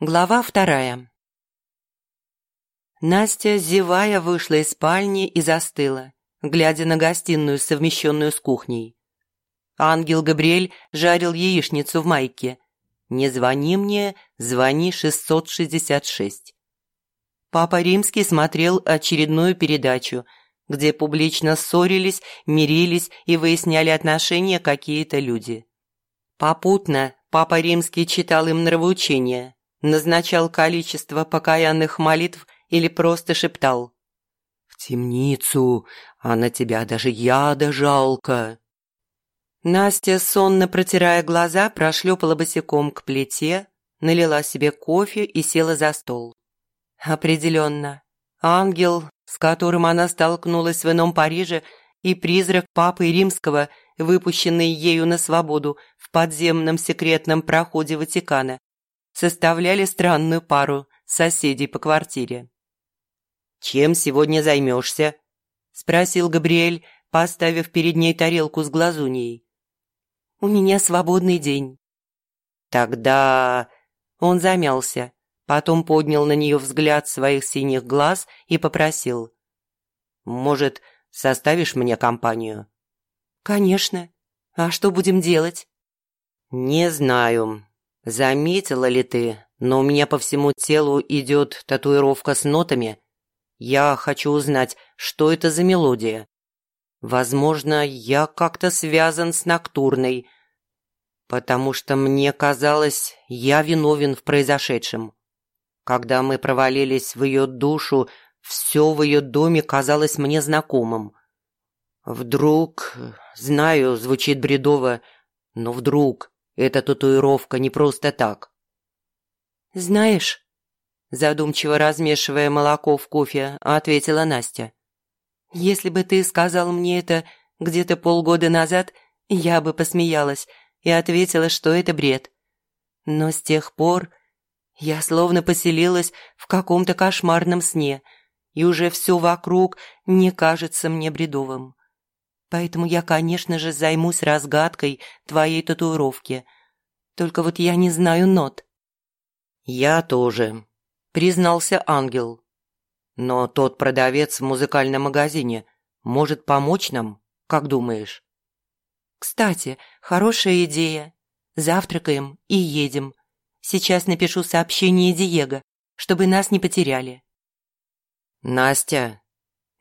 Глава вторая Настя, зевая, вышла из спальни и застыла, глядя на гостиную, совмещенную с кухней. Ангел Габриэль жарил яичницу в майке. «Не звони мне, звони 666». Папа Римский смотрел очередную передачу, где публично ссорились, мирились и выясняли отношения какие-то люди. Попутно Папа Римский читал им нравоучения – назначал количество покаянных молитв или просто шептал «В темницу, а на тебя даже яда жалко». Настя, сонно протирая глаза, прошлепала босиком к плите, налила себе кофе и села за стол. Определенно, ангел, с которым она столкнулась в ином Париже, и призрак папы римского, выпущенный ею на свободу в подземном секретном проходе Ватикана, составляли странную пару соседей по квартире. «Чем сегодня займешься?» – спросил Габриэль, поставив перед ней тарелку с глазуньей. «У меня свободный день». «Тогда...» Он замялся, потом поднял на нее взгляд своих синих глаз и попросил. «Может, составишь мне компанию?» «Конечно. А что будем делать?» «Не знаю. «Заметила ли ты, но у меня по всему телу идет татуировка с нотами? Я хочу узнать, что это за мелодия. Возможно, я как-то связан с Ноктурной, потому что мне казалось, я виновен в произошедшем. Когда мы провалились в ее душу, все в ее доме казалось мне знакомым. Вдруг, знаю, звучит бредово, но вдруг эта татуировка не просто так. «Знаешь», задумчиво размешивая молоко в кофе, ответила Настя. «Если бы ты сказал мне это где-то полгода назад, я бы посмеялась и ответила, что это бред. Но с тех пор я словно поселилась в каком-то кошмарном сне, и уже все вокруг не кажется мне бредовым. Поэтому я, конечно же, займусь разгадкой твоей татуировки. Только вот я не знаю нот». «Я тоже», – признался ангел. «Но тот продавец в музыкальном магазине может помочь нам, как думаешь?» «Кстати, хорошая идея. Завтракаем и едем. Сейчас напишу сообщение Диего, чтобы нас не потеряли». «Настя,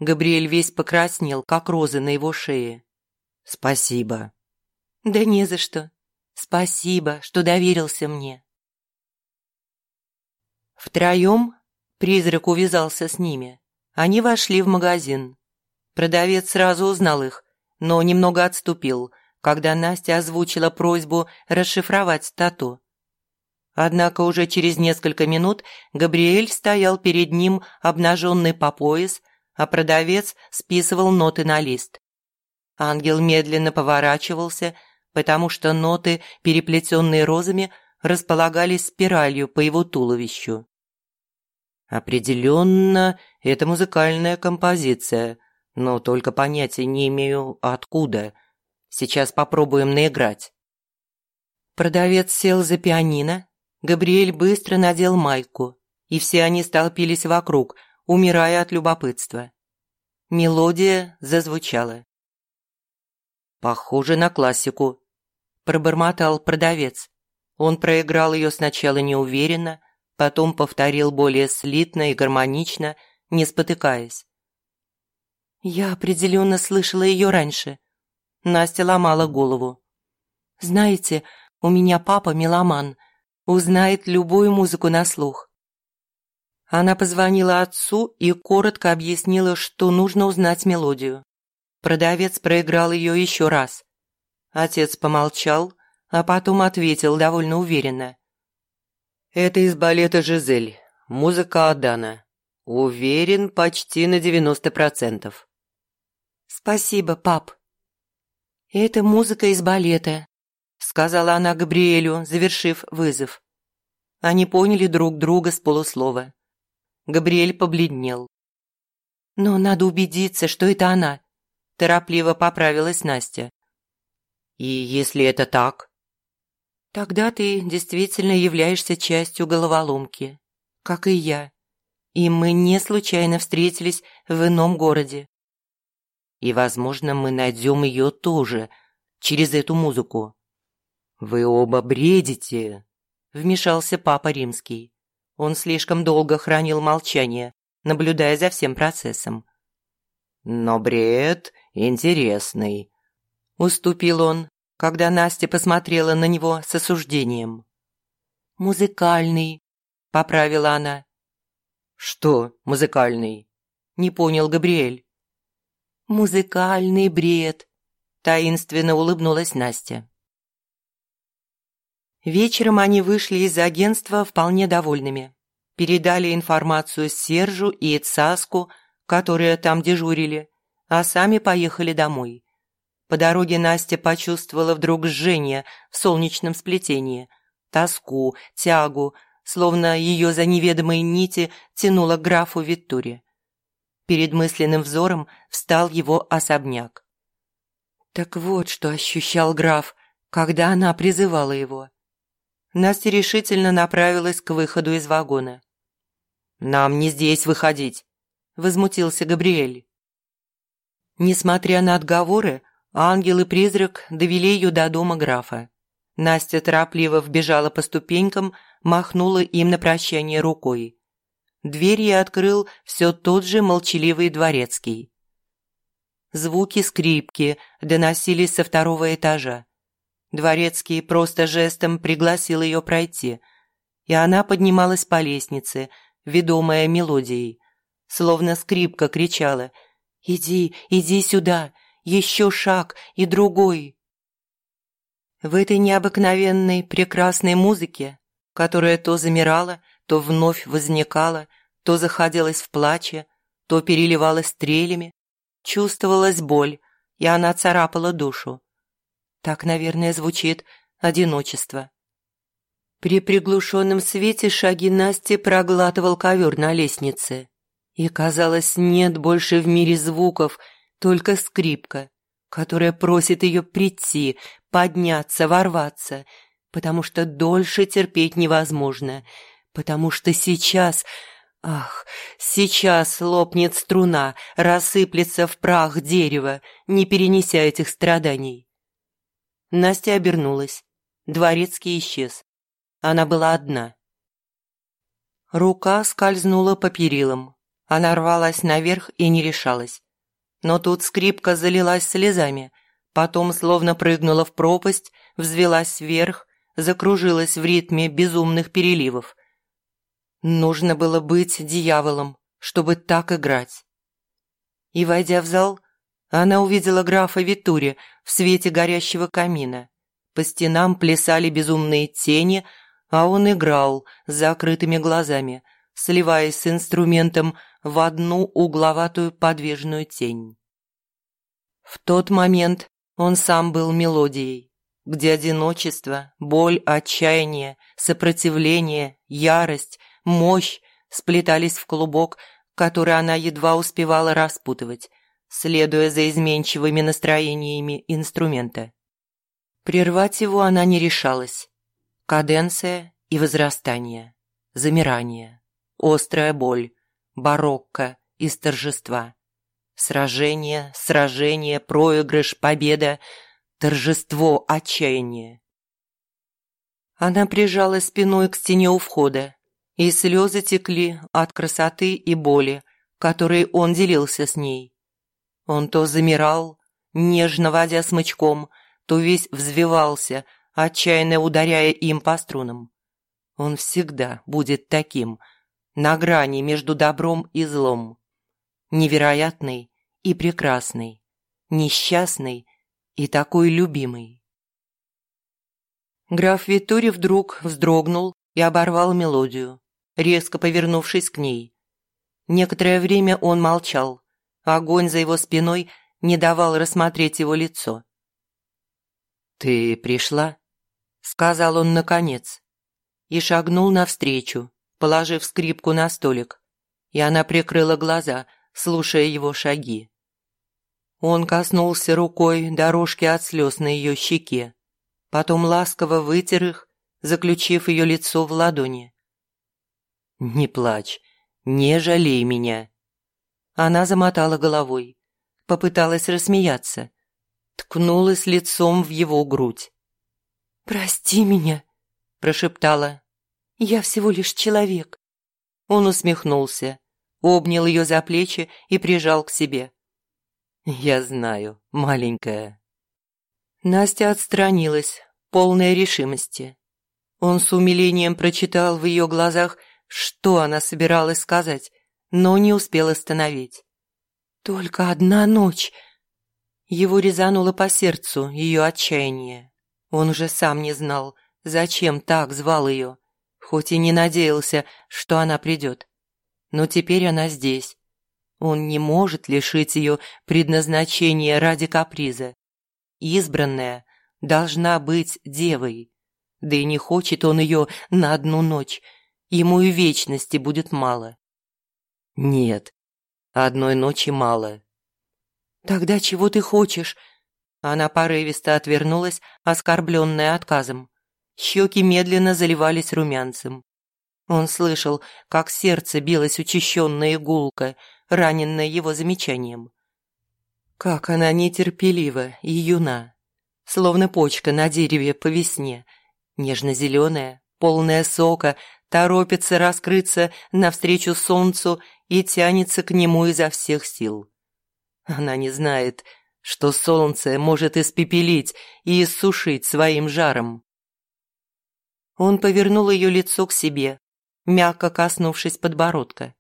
Габриэль весь покраснел, как розы на его шее. «Спасибо». «Да не за что. Спасибо, что доверился мне». Втроем призрак увязался с ними. Они вошли в магазин. Продавец сразу узнал их, но немного отступил, когда Настя озвучила просьбу расшифровать тату. Однако уже через несколько минут Габриэль стоял перед ним, обнаженный по пояс, а продавец списывал ноты на лист. Ангел медленно поворачивался, потому что ноты, переплетенные розами, располагались спиралью по его туловищу. «Определенно, это музыкальная композиция, но только понятия не имею, откуда. Сейчас попробуем наиграть». Продавец сел за пианино, Габриэль быстро надел майку, и все они столпились вокруг – умирая от любопытства. Мелодия зазвучала. «Похоже на классику», – пробормотал продавец. Он проиграл ее сначала неуверенно, потом повторил более слитно и гармонично, не спотыкаясь. «Я определенно слышала ее раньше». Настя ломала голову. «Знаете, у меня папа меломан, узнает любую музыку на слух. Она позвонила отцу и коротко объяснила, что нужно узнать мелодию. Продавец проиграл ее еще раз. Отец помолчал, а потом ответил довольно уверенно. «Это из балета «Жизель». Музыка Адана. Уверен почти на девяносто процентов». «Спасибо, пап». «Это музыка из балета», — сказала она Габриэлю, завершив вызов. Они поняли друг друга с полуслова. Габриэль побледнел. «Но надо убедиться, что это она», – торопливо поправилась Настя. «И если это так?» «Тогда ты действительно являешься частью головоломки, как и я. И мы не случайно встретились в ином городе. И, возможно, мы найдем ее тоже через эту музыку». «Вы оба бредите», – вмешался Папа Римский. Он слишком долго хранил молчание, наблюдая за всем процессом. «Но бред интересный», – уступил он, когда Настя посмотрела на него с осуждением. «Музыкальный», – поправила она. «Что музыкальный?» – не понял Габриэль. «Музыкальный бред», – таинственно улыбнулась Настя. Вечером они вышли из агентства вполне довольными. Передали информацию Сержу и Эцаску, которые там дежурили, а сами поехали домой. По дороге Настя почувствовала вдруг жжение в солнечном сплетении, тоску, тягу, словно ее за неведомые нити тянуло к графу Виттуре. Перед мысленным взором встал его особняк. Так вот, что ощущал граф, когда она призывала его. Настя решительно направилась к выходу из вагона. «Нам не здесь выходить», – возмутился Габриэль. Несмотря на отговоры, ангел и призрак довели ее до дома графа. Настя торопливо вбежала по ступенькам, махнула им на прощание рукой. Дверь ей открыл все тот же молчаливый дворецкий. Звуки скрипки доносились со второго этажа. Дворецкий просто жестом пригласил ее пройти, и она поднималась по лестнице, ведомая мелодией. Словно скрипка кричала «Иди, иди сюда, еще шаг и другой». В этой необыкновенной прекрасной музыке, которая то замирала, то вновь возникала, то заходилась в плаче, то переливалась стрелями, чувствовалась боль, и она царапала душу. Так, наверное, звучит одиночество. При приглушенном свете шаги Насти проглатывал ковер на лестнице. И, казалось, нет больше в мире звуков, только скрипка, которая просит ее прийти, подняться, ворваться, потому что дольше терпеть невозможно, потому что сейчас... Ах, сейчас лопнет струна, рассыплется в прах дерево, не перенеся этих страданий. Настя обернулась. Дворецкий исчез. Она была одна. Рука скользнула по перилам. Она рвалась наверх и не решалась. Но тут скрипка залилась слезами, потом словно прыгнула в пропасть, взвелась вверх, закружилась в ритме безумных переливов. Нужно было быть дьяволом, чтобы так играть. И, войдя в зал, она увидела графа Витури в свете горящего камина. По стенам плясали безумные тени, а он играл с закрытыми глазами, сливаясь с инструментом в одну угловатую подвижную тень. В тот момент он сам был мелодией, где одиночество, боль, отчаяние, сопротивление, ярость, мощь сплетались в клубок, который она едва успевала распутывать, следуя за изменчивыми настроениями инструмента. Прервать его она не решалась. Каденция и возрастание, замирание, острая боль, барокко из торжества. Сражение, сражение, проигрыш, победа, торжество, отчаяние. Она прижала спиной к стене у входа, и слезы текли от красоты и боли, которой он делился с ней. Он то замирал, нежно водя смычком, то весь взвивался, отчаянно ударяя им по струнам. Он всегда будет таким, на грани между добром и злом. Невероятный и прекрасный, несчастный и такой любимый. Граф Витури вдруг вздрогнул и оборвал мелодию, резко повернувшись к ней. Некоторое время он молчал, Огонь за его спиной не давал рассмотреть его лицо. «Ты пришла?» – сказал он наконец. и шагнул навстречу, положив скрипку на столик. И она прикрыла глаза, слушая его шаги. Он коснулся рукой дорожки от слез на ее щеке, потом ласково вытер их, заключив ее лицо в ладони. «Не плачь, не жалей меня». Она замотала головой, попыталась рассмеяться, ткнулась лицом в его грудь. «Прости меня», – прошептала. «Я всего лишь человек». Он усмехнулся, обнял ее за плечи и прижал к себе. «Я знаю, маленькая». Настя отстранилась, полная решимости. Он с умилением прочитал в ее глазах, что она собиралась сказать, но не успел остановить. «Только одна ночь!» Его резануло по сердцу ее отчаяние. Он уже сам не знал, зачем так звал ее, хоть и не надеялся, что она придет. Но теперь она здесь. Он не может лишить ее предназначения ради каприза. Избранная должна быть девой. Да и не хочет он ее на одну ночь. Ему и вечности будет мало. Нет, одной ночи мало. Тогда чего ты хочешь? Она порывисто отвернулась, оскорбленная отказом. Щеки медленно заливались румянцем. Он слышал, как сердце билось учащенно и гулко, раненное его замечанием. Как она нетерпелива и юна, словно почка на дереве по весне, нежно-зеленая, полная сока, торопится раскрыться навстречу солнцу и тянется к нему изо всех сил. Она не знает, что солнце может испепелить и иссушить своим жаром. Он повернул ее лицо к себе, мягко коснувшись подбородка.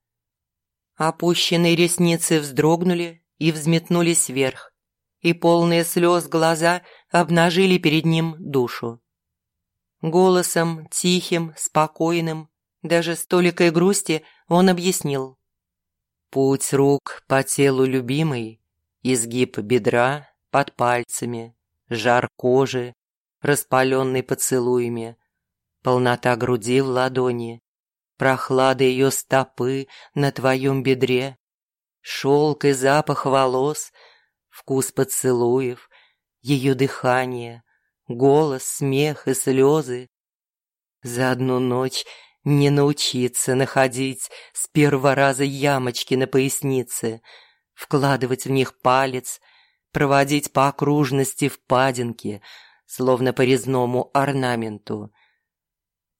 Опущенные ресницы вздрогнули и взметнулись вверх, и полные слез глаза обнажили перед ним душу. Голосом, тихим, спокойным, даже с толикой грусти он объяснил. Путь рук по телу любимой изгиб бедра под пальцами, жар кожи, распаленный поцелуями, полнота груди в ладони, прохлада ее стопы на твоем бедре, шелк и запах волос, вкус поцелуев, ее дыхание, голос, смех и слезы. За одну ночь не научиться находить с первого раза ямочки на пояснице – вкладывать в них палец, проводить по окружности впадинки, словно по резному орнаменту.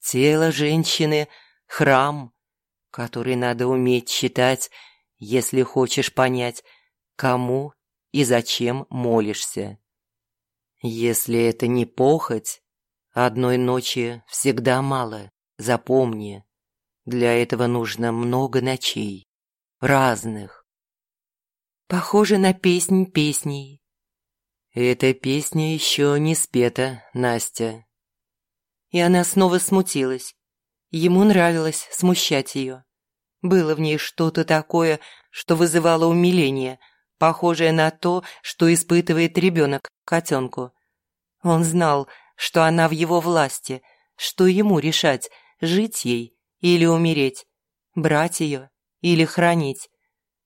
Тело женщины — храм, который надо уметь читать, если хочешь понять, кому и зачем молишься. Если это не похоть, одной ночи всегда мало, запомни. Для этого нужно много ночей, разных, Похоже на песнь песней. Эта песня еще не спета, Настя. И она снова смутилась. Ему нравилось смущать ее. Было в ней что-то такое, что вызывало умиление, похожее на то, что испытывает ребенок котенку. Он знал, что она в его власти, что ему решать, жить ей или умереть, брать ее или хранить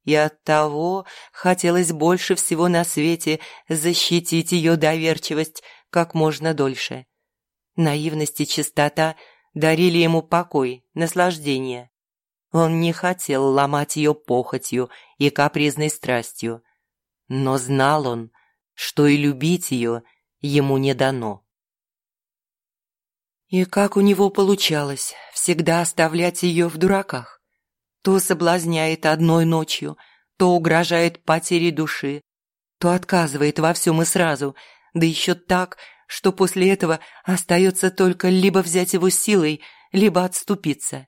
и оттого хотелось больше всего на свете защитить ее доверчивость как можно дольше. Наивность и чистота дарили ему покой, наслаждение. Он не хотел ломать ее похотью и капризной страстью, но знал он, что и любить ее ему не дано. И как у него получалось всегда оставлять ее в дураках? то соблазняет одной ночью, то угрожает потерей души, то отказывает во всем и сразу, да еще так, что после этого остается только либо взять его силой, либо отступиться.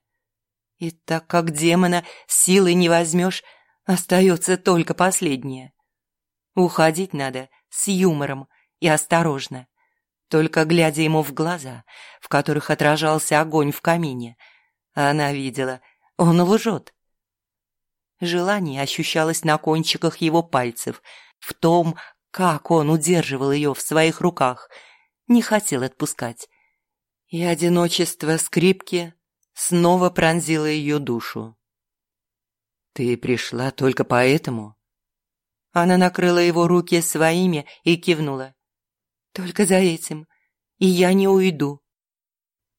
И так как демона силой не возьмешь, остается только последнее. Уходить надо с юмором и осторожно, только глядя ему в глаза, в которых отражался огонь в камине. Она видела – он лжет. Желание ощущалось на кончиках его пальцев, в том, как он удерживал ее в своих руках, не хотел отпускать. И одиночество скрипки снова пронзило ее душу. «Ты пришла только поэтому?» Она накрыла его руки своими и кивнула. «Только за этим. И я не уйду».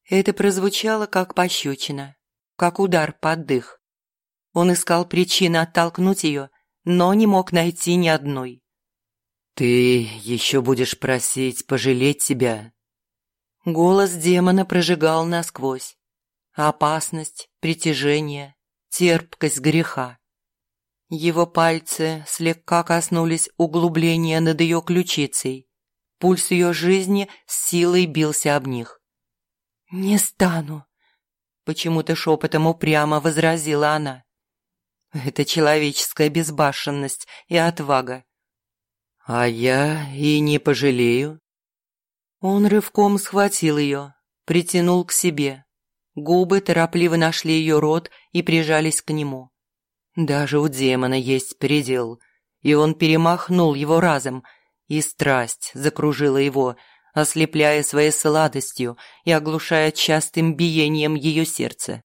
Это прозвучало как пощечина, как удар под дых. Он искал причины оттолкнуть ее, но не мог найти ни одной. «Ты еще будешь просить пожалеть себя?» Голос демона прожигал насквозь. Опасность, притяжение, терпкость греха. Его пальцы слегка коснулись углубления над ее ключицей. Пульс ее жизни с силой бился об них. «Не стану», — почему-то шепотом упрямо возразила она. «Это человеческая безбашенность и отвага. «А я и не пожалею». Он рывком схватил ее, притянул к себе. Губы торопливо нашли ее рот и прижались к нему. Даже у демона есть предел, и он перемахнул его разом, и страсть закружила его, ослепляя своей сладостью и оглушая частым биением ее сердца.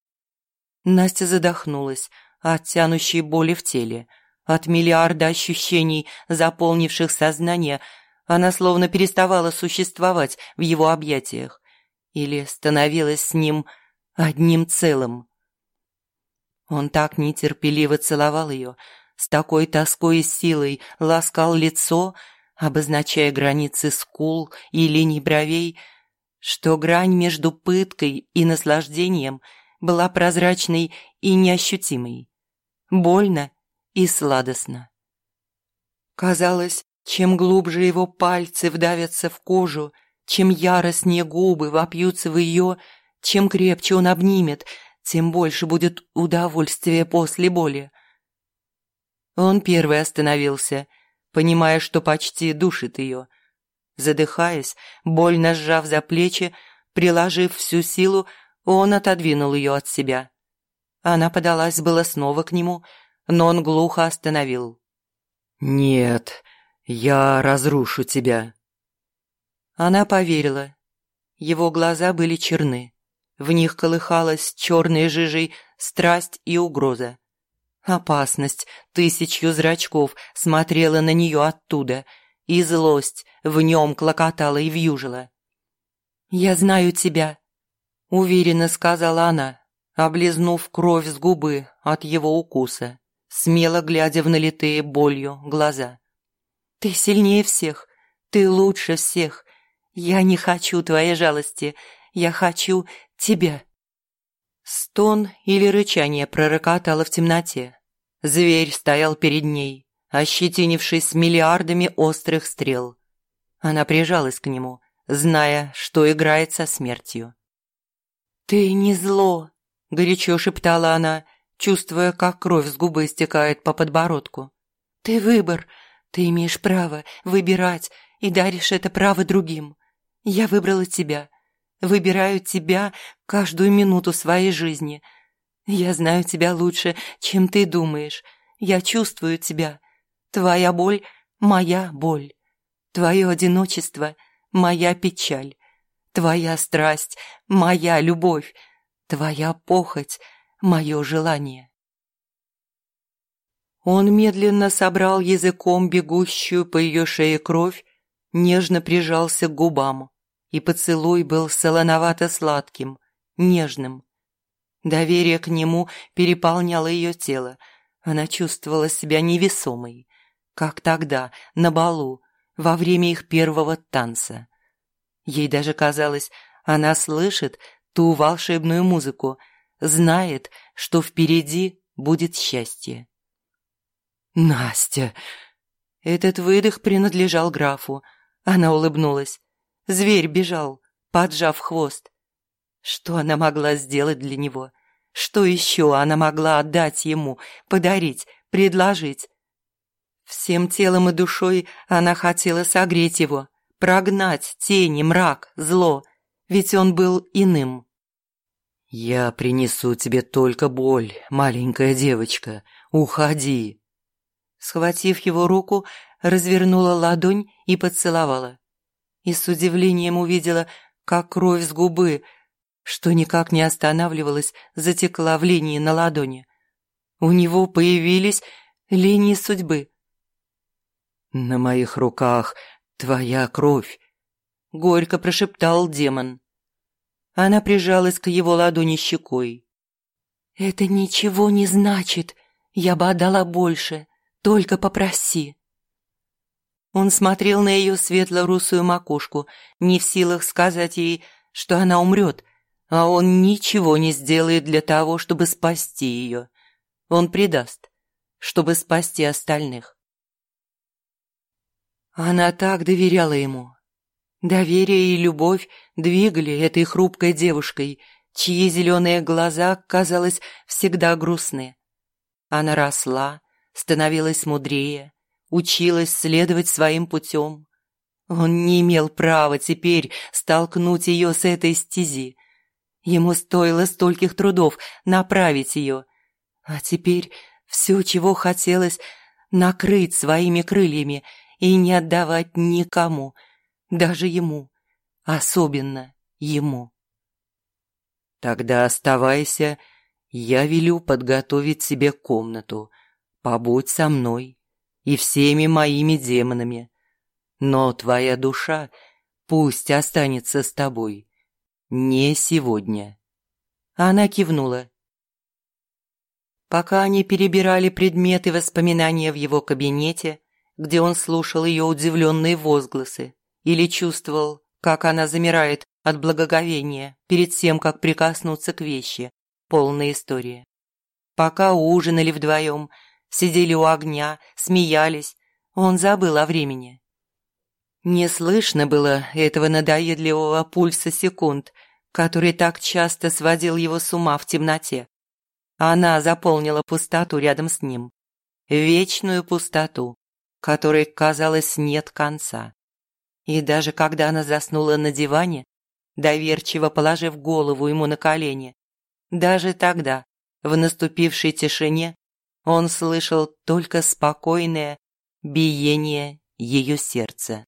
Настя задохнулась от тянущей боли в теле – от миллиарда ощущений, заполнивших сознание, она словно переставала существовать в его объятиях или становилась с ним одним целым. Он так нетерпеливо целовал ее, с такой тоской и силой ласкал лицо, обозначая границы скул и линий бровей, что грань между пыткой и наслаждением была прозрачной и неощутимой. Больно и сладостно. Казалось, чем глубже его пальцы вдавятся в кожу, чем яростнее губы вопьются в ее, чем крепче он обнимет, тем больше будет удовольствия после боли. Он первый остановился, понимая, что почти душит ее. Задыхаясь, больно сжав за плечи, приложив всю силу, он отодвинул ее от себя. Она подалась было снова к нему, но он глухо остановил. «Нет, я разрушу тебя». Она поверила. Его глаза были черны. В них колыхалась черной жижей страсть и угроза. Опасность тысячью зрачков смотрела на нее оттуда, и злость в нем клокотала и вьюжила. «Я знаю тебя», — уверенно сказала она, облизнув кровь с губы от его укуса смело глядя в налитые болью глаза. «Ты сильнее всех, ты лучше всех. Я не хочу твоей жалости, я хочу тебя». Стон или рычание пророкотало в темноте. Зверь стоял перед ней, ощетинившись миллиардами острых стрел. Она прижалась к нему, зная, что играет со смертью. «Ты не зло», — горячо шептала она, чувствуя, как кровь с губы стекает по подбородку. «Ты выбор. Ты имеешь право выбирать и даришь это право другим. Я выбрала тебя. Выбираю тебя каждую минуту своей жизни. Я знаю тебя лучше, чем ты думаешь. Я чувствую тебя. Твоя боль – моя боль. Твое одиночество – моя печаль. Твоя страсть – моя любовь. Твоя похоть – мое желание. Он медленно собрал языком бегущую по ее шее кровь, нежно прижался к губам, и поцелуй был солоновато-сладким, нежным. Доверие к нему переполняло ее тело, она чувствовала себя невесомой, как тогда, на балу, во время их первого танца. Ей даже казалось, она слышит ту волшебную музыку – знает, что впереди будет счастье. «Настя!» Этот выдох принадлежал графу. Она улыбнулась. Зверь бежал, поджав хвост. Что она могла сделать для него? Что еще она могла отдать ему, подарить, предложить? Всем телом и душой она хотела согреть его, прогнать тени, мрак, зло, ведь он был иным. «Я принесу тебе только боль, маленькая девочка. Уходи!» Схватив его руку, развернула ладонь и поцеловала. И с удивлением увидела, как кровь с губы, что никак не останавливалась, затекла в линии на ладони. У него появились линии судьбы. «На моих руках твоя кровь», — горько прошептал демон. Она прижалась к его ладони щекой. «Это ничего не значит. Я бы отдала больше. Только попроси». Он смотрел на ее светло-русую макушку, не в силах сказать ей, что она умрет, а он ничего не сделает для того, чтобы спасти ее. Он предаст, чтобы спасти остальных. Она так доверяла ему. Доверие и любовь двигали этой хрупкой девушкой, чьи зеленые глаза, казалось, всегда грустны. Она росла, становилась мудрее, училась следовать своим путем. Он не имел права теперь столкнуть ее с этой стези. Ему стоило стольких трудов направить ее. А теперь все, чего хотелось, накрыть своими крыльями и не отдавать никому, даже ему, особенно ему. «Тогда оставайся, я велю подготовить себе комнату. Побудь со мной и всеми моими демонами. Но твоя душа пусть останется с тобой. Не сегодня». Она кивнула. Пока они перебирали предметы воспоминания в его кабинете, где он слушал ее удивленные возгласы или чувствовал, как она замирает от благоговения перед тем, как прикоснуться к вещи, полной истории. Пока ужинали вдвоем, сидели у огня, смеялись. Он забыл о времени. Не слышно было этого надоедливого пульса секунд, который так часто сводил его с ума в темноте. Она заполнила пустоту рядом с ним. Вечную пустоту, которой, казалось, нет конца. И даже когда она заснула на диване, доверчиво положив голову ему на колени, даже тогда, в наступившей тишине, он слышал только спокойное биение ее сердца.